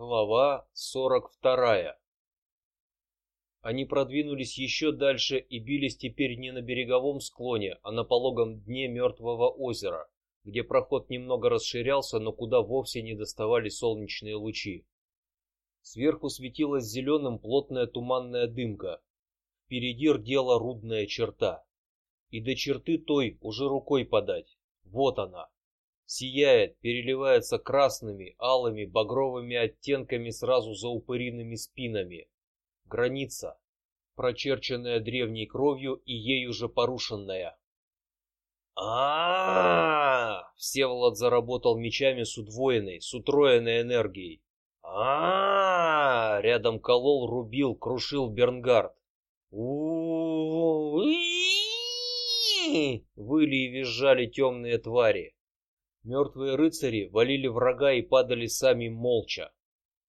Глава сорок вторая. Они продвинулись еще дальше и бились теперь не на береговом склоне, а на пологом дне мертвого озера, где проход немного расширялся, но куда вовсе не доставали солнечные лучи. Сверху светилась зеленым плотная туманная дымка. Впереди рдела рудная черта, и до черты той уже рукой подать. Вот она, сияет, переливается красными, алыми, багровыми оттенками сразу за упыриными спинами. Граница, прочерченная древней кровью и ею же порушенная. А, -а, -а, Всеволод заработал мечами с удвоенной, с утроенной энергией. А, рядом колол, рубил, крушил Бернгард. -у выли и визжали темные твари. Мертвые рыцари валили врага и падали сами молча.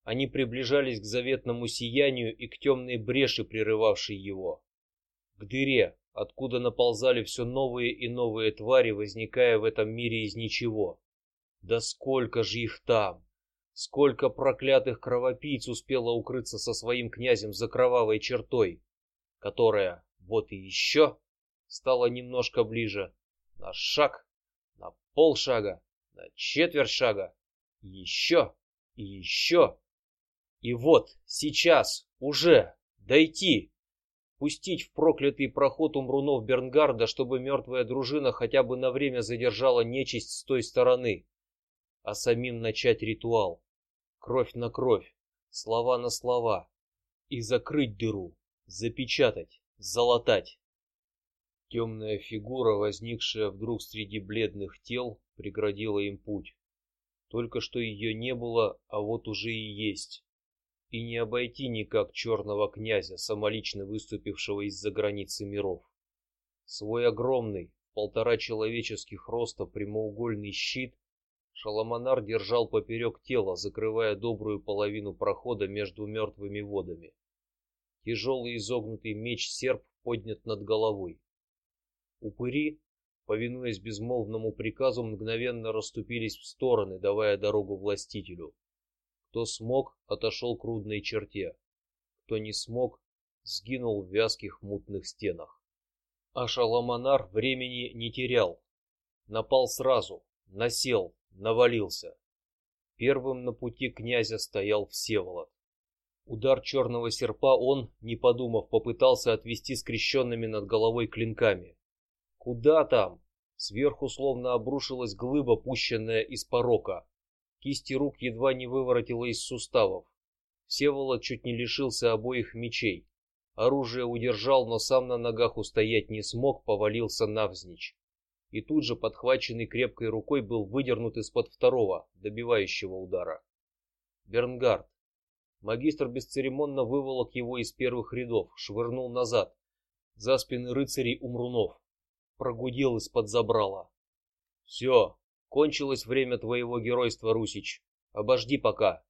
Они приближались к заветному сиянию и к темной бреши, прерывавшей его, к дыре, откуда наползали все новые и новые твари, возникая в этом мире из ничего. Да сколько же их там! Сколько проклятых кровопийц успело укрыться со своим князем за кровавой чертой, которая вот и еще стала немножко ближе, на шаг, на полшага, на четверть шага, еще и еще. И вот сейчас уже дойти, пустить в проклятый проход умрунов Бернгарда, чтобы мертвая дружина хотя бы на время задержала нечисть с той стороны, а самим начать ритуал, кровь на кровь, слова на слова, и закрыть дыру, запечатать, залатать. Темная фигура, возникшая вдруг среди бледных тел, преградила им путь. Только что ее не было, а вот уже и есть. И не обойти никак черного князя, самолично выступившего из-за границы миров. Свой огромный, полтора человеческих роста прямоугольный щит Шаламанар держал поперек тела, закрывая добрую половину прохода между мертвыми водами. Тяжелый изогнутый меч серп поднят над головой. Упыри, повинуясь безмолвному приказу, мгновенно расступились в стороны, давая дорогу властителю. Кто смог, отошел к рудной черте. Кто не смог, сгинул в вязких мутных стенах. А Шаламанар времени не терял. Напал сразу, насел, навалился. Первым на пути князя стоял Всеволод. Удар черного серпа он, не подумав, попытался отвести скрещенными над головой клинками. Куда там? Сверху словно обрушилась глыба, пущенная из порока. Кисти рук едва не выворотило из суставов. Всеволод чуть не лишился обоих мечей. Оружие удержал, но сам на ногах устоять не смог, повалился навзничь. И тут же, подхваченный крепкой рукой, был выдернут из-под второго, добивающего удара. Бернгард. Магистр бесцеремонно выволок его из первых рядов, швырнул назад, за спины рыцарей Умрунов прогудел из-под забрала. Все, кончилось время твоего геройства, Русич. Обожди пока.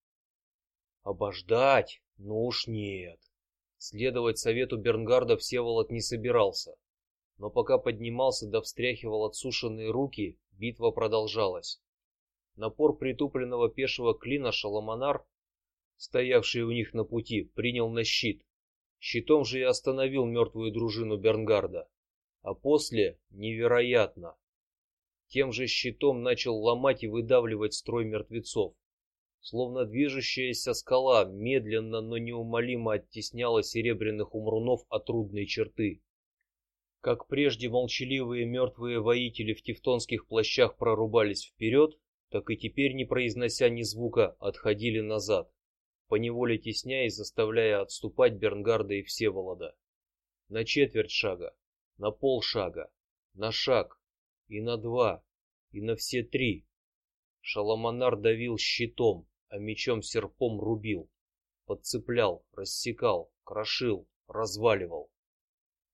Обождать? Ну уж нет. Следовать совету Бернгарда Всеволод не собирался, но пока поднимался да встряхивал отсушенные руки, битва продолжалась. Напор притупленного пешего клина Шаламанар, стоявший у них на пути, принял на щит. Щитом же и остановил мертвую дружину Бернгарда а после невероятно. Тем же щитом начал ломать и выдавливать строй мертвецов, словно движущаяся скала медленно, но неумолимо оттесняла серебряных умрунов от трудной черты. Как прежде молчаливые мертвые воители в тевтонских плащах прорубались вперед, так и теперь, не произнося ни звука, отходили назад, по неволе тесняя и заставляя отступать Бернгарда и Всеволода. На четверть шага, на полшага, на шаг и на два, и на все три. Шаламанар давил щитом, а мечом серпом рубил, подцеплял, рассекал, крошил, разваливал.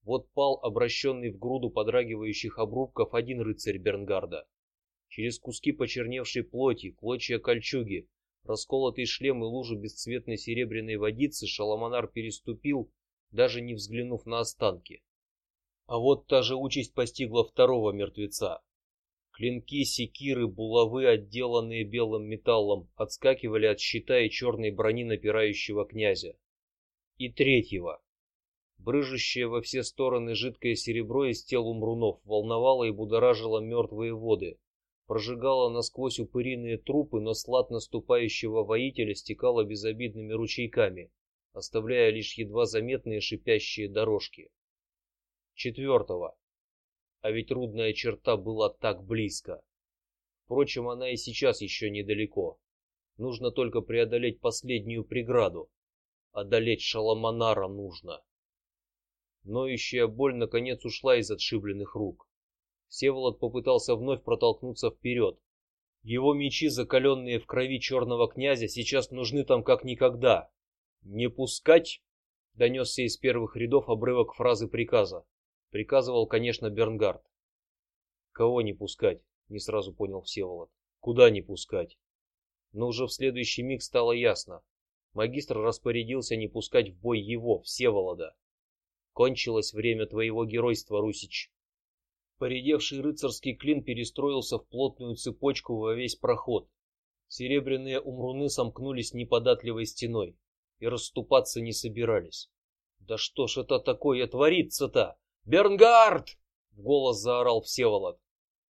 Вот пал обращенный в груду подрагивающих обрубков один рыцарь Бернгарда. Через куски почерневшей плоти, клочья кольчуги, расколотый шлем и лужу бесцветной серебряной водицы Шаламанар переступил, даже не взглянув на останки. А вот та же участь постигла второго мертвеца. Клинки, секиры, булавы, отделанные белым металлом, отскакивали от щита и черной брони напирающего князя. И третьего. Брыжущее во все стороны жидкое серебро из тел умрунов волновало и будоражило мертвые воды, прожигало насквозь упыриные трупы, но слад наступающего воителя стекало безобидными ручейками, оставляя лишь едва заметные шипящие дорожки. Четвертого. А ведь трудная черта была так близко. Впрочем, она и сейчас еще недалеко. Нужно только преодолеть последнюю преграду. Одолеть Шаламанара нужно. Ноющая боль наконец ушла из отшибленных рук. Всеволод попытался вновь протолкнуться вперед. Его мечи, закаленные в крови черного князя, сейчас нужны там как никогда. Не пускать! Донесся из первых рядов обрывок фразы приказа. Приказывал, конечно, Бернгард. Кого не пускать? Не сразу понял Всеволод. Куда не пускать? Но уже в следующий миг стало ясно. Магистр распорядился не пускать в бой его, Всеволода. Кончилось время твоего геройства, Русич. Поредевший рыцарский клин перестроился в плотную цепочку во весь проход. Серебряные умруны сомкнулись неподатливой стеной и расступаться не собирались. Да что ж это такое творится-то? Бернгард! В голос заорал Всеволод.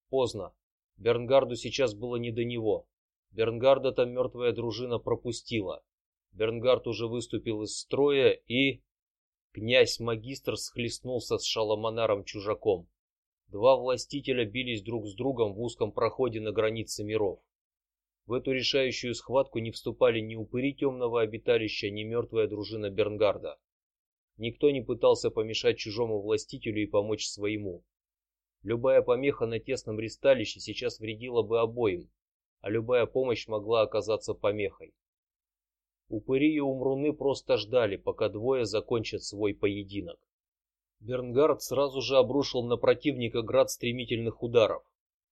Поздно. Бернгарду сейчас было не до него. Бернгарда там мертвая дружина пропустила. Бернгард уже выступил из строя и князь-магистр схлестнулся с Шаламанаром чужаком. Два властителя бились друг с другом в узком проходе на границе миров. В эту решающую схватку не вступали ни упыри темного обиталища, ни мертвая дружина Бернгарда. Никто не пытался помешать чужому властителю и помочь своему. Любая помеха на тесном ристалище сейчас вредила бы обоим, а любая помощь могла оказаться помехой. Упыри и умруны просто ждали, пока двое закончат свой поединок. Бернгард сразу же обрушил на противника град стремительных ударов.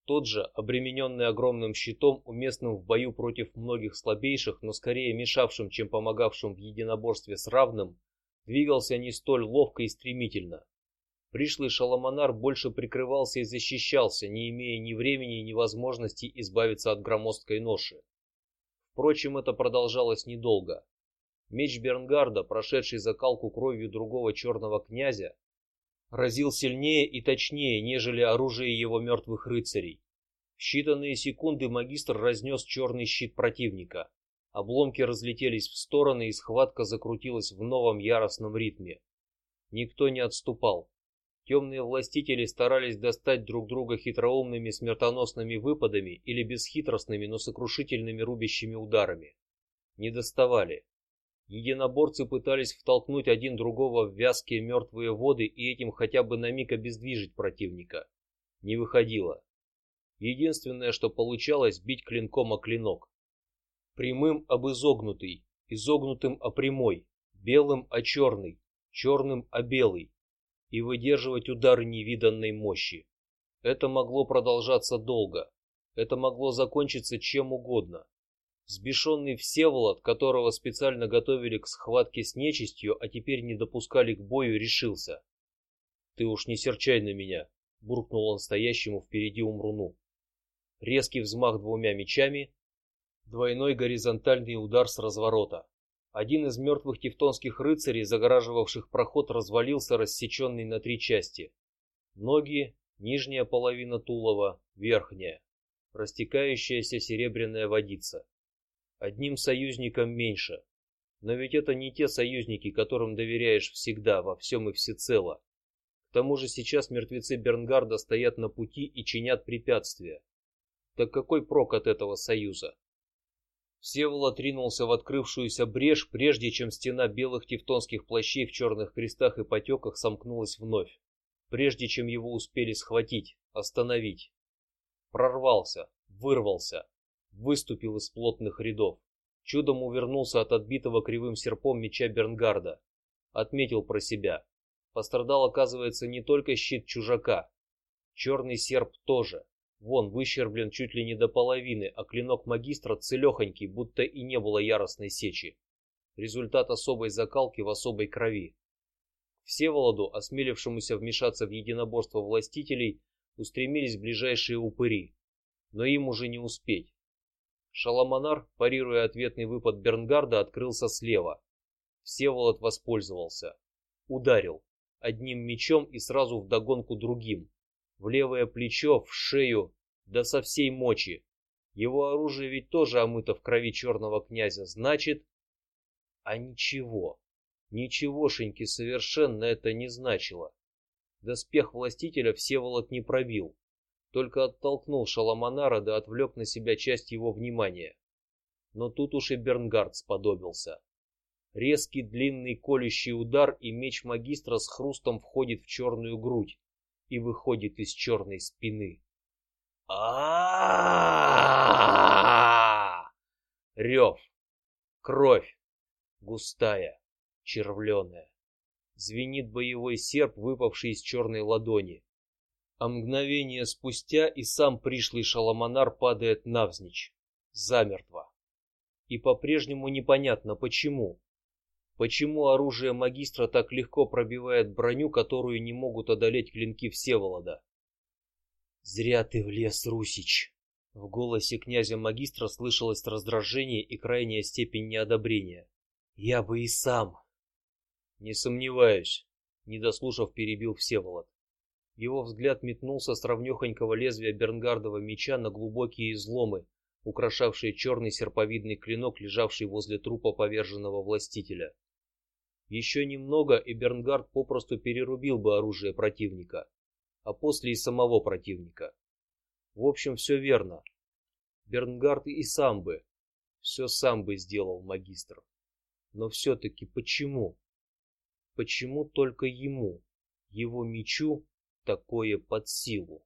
Тот же, обремененный огромным щитом, уместным в бою против многих слабейших, но скорее мешавшим, чем помогавшим в единоборстве с равным, двигался не столь ловко и стремительно. Пришлый Шаламанар больше прикрывался и защищался, не имея ни времени, ни возможности избавиться от громоздкой ноши. Впрочем, это продолжалось недолго. Меч Бернгарда, прошедший закалку кровью другого черного князя, разил сильнее и точнее, нежели оружие его мертвых рыцарей. В считанные секунды магистр разнес черный щит противника. Обломки разлетелись в стороны, и схватка закрутилась в новом яростном ритме. Никто не отступал. Темные властители старались достать друг друга хитроумными смертоносными выпадами или бесхитростными, но сокрушительными рубящими ударами. Не доставали. Единоборцы пытались втолкнуть один другого в вязкие мертвые воды и этим хотя бы на миг обездвижить противника. Не выходило. Единственное, что получалось, бить клинком о клинок прямым об изогнутый, изогнутым о прямой, белым о черный, черным о белый, и выдерживать удары невиданной мощи. Это могло продолжаться долго. Это могло закончиться чем угодно. Взбешенный Всеволод, которого специально готовили к схватке с нечистью, а теперь не допускали к бою, решился. Ты уж не серчай на меня, буркнул он стоящему впереди Умруну. Резкий взмах двумя мечами, Двойной горизонтальный удар с разворота. Один из мертвых тевтонских рыцарей, загораживавших проход, развалился, рассеченный на три части. Ноги, нижняя половина тулова, верхняя, растекающаяся серебряная водица. Одним союзником меньше. Но ведь это не те союзники, которым доверяешь всегда, во всем и всецело. К тому же сейчас мертвецы Бернгарда стоят на пути и чинят препятствия. Так какой прок от этого союза? Всеволод ринулся в открывшуюся брешь, прежде чем стена белых тевтонских плащей в черных крестах и потеках сомкнулась вновь, прежде чем его успели схватить, остановить. Прорвался, вырвался, выступил из плотных рядов, чудом увернулся от отбитого кривым серпом меча Бернгарда, отметил про себя. Пострадал, оказывается, не только щит чужака, черный серп тоже. Вон выщерблен чуть ли не до половины, а клинок магистра целехонький, будто и не было яростной сечи. Результат особой закалки в особой крови. Всеволоду, осмелившемуся вмешаться в единоборство властителей, устремились ближайшие упыри, но им уже не успеть. Шаламанар, парируя ответный выпад Бернгарда, открылся слева. Всеволод воспользовался, ударил одним мечом и сразу в догонку другим, в левое плечо, в шею, да со всей мочи. Его оружие ведь тоже омыто в крови черного князя, значит, а ничего, ничегошеньки совершенно это не значило. Доспех властителя Всеволод не пробил, только оттолкнул Шаламанара да отвлек на себя часть его внимания. Но тут уж и Бернгард сподобился. Резкий длинный колющий удар и меч магистра с хрустом входит в черную грудь и выходит из черной спины. а Рев, кровь, густая, червленая. Звенит боевой серп, выпавший из черной ладони а мгновение спустя и сам пришлый Шаламанар падает навзничь, замертво. И по-прежнему непонятно почему. Почему оружие магистра так легко пробивает броню, которую не могут одолеть клинки Всеволода? Зря ты влез, Русич. В голосе князя магистра слышалось раздражение и крайняя степень неодобрения. Я бы и сам. Не сомневаюсь. Не дослушав, перебил Всеволод. Его взгляд метнулся с равнехонького лезвия Бернгардова меча на глубокие изломы, украшавшие черный серповидный клинок, лежавший возле трупа поверженного властителя. Еще немного, и Бернгард попросту перерубил бы оружие противника, а после и самого противника. В общем, все верно. Бернгард и сам бы, все сам бы сделал магистр. Но все-таки почему? Почему только ему, его мечу такое под силу.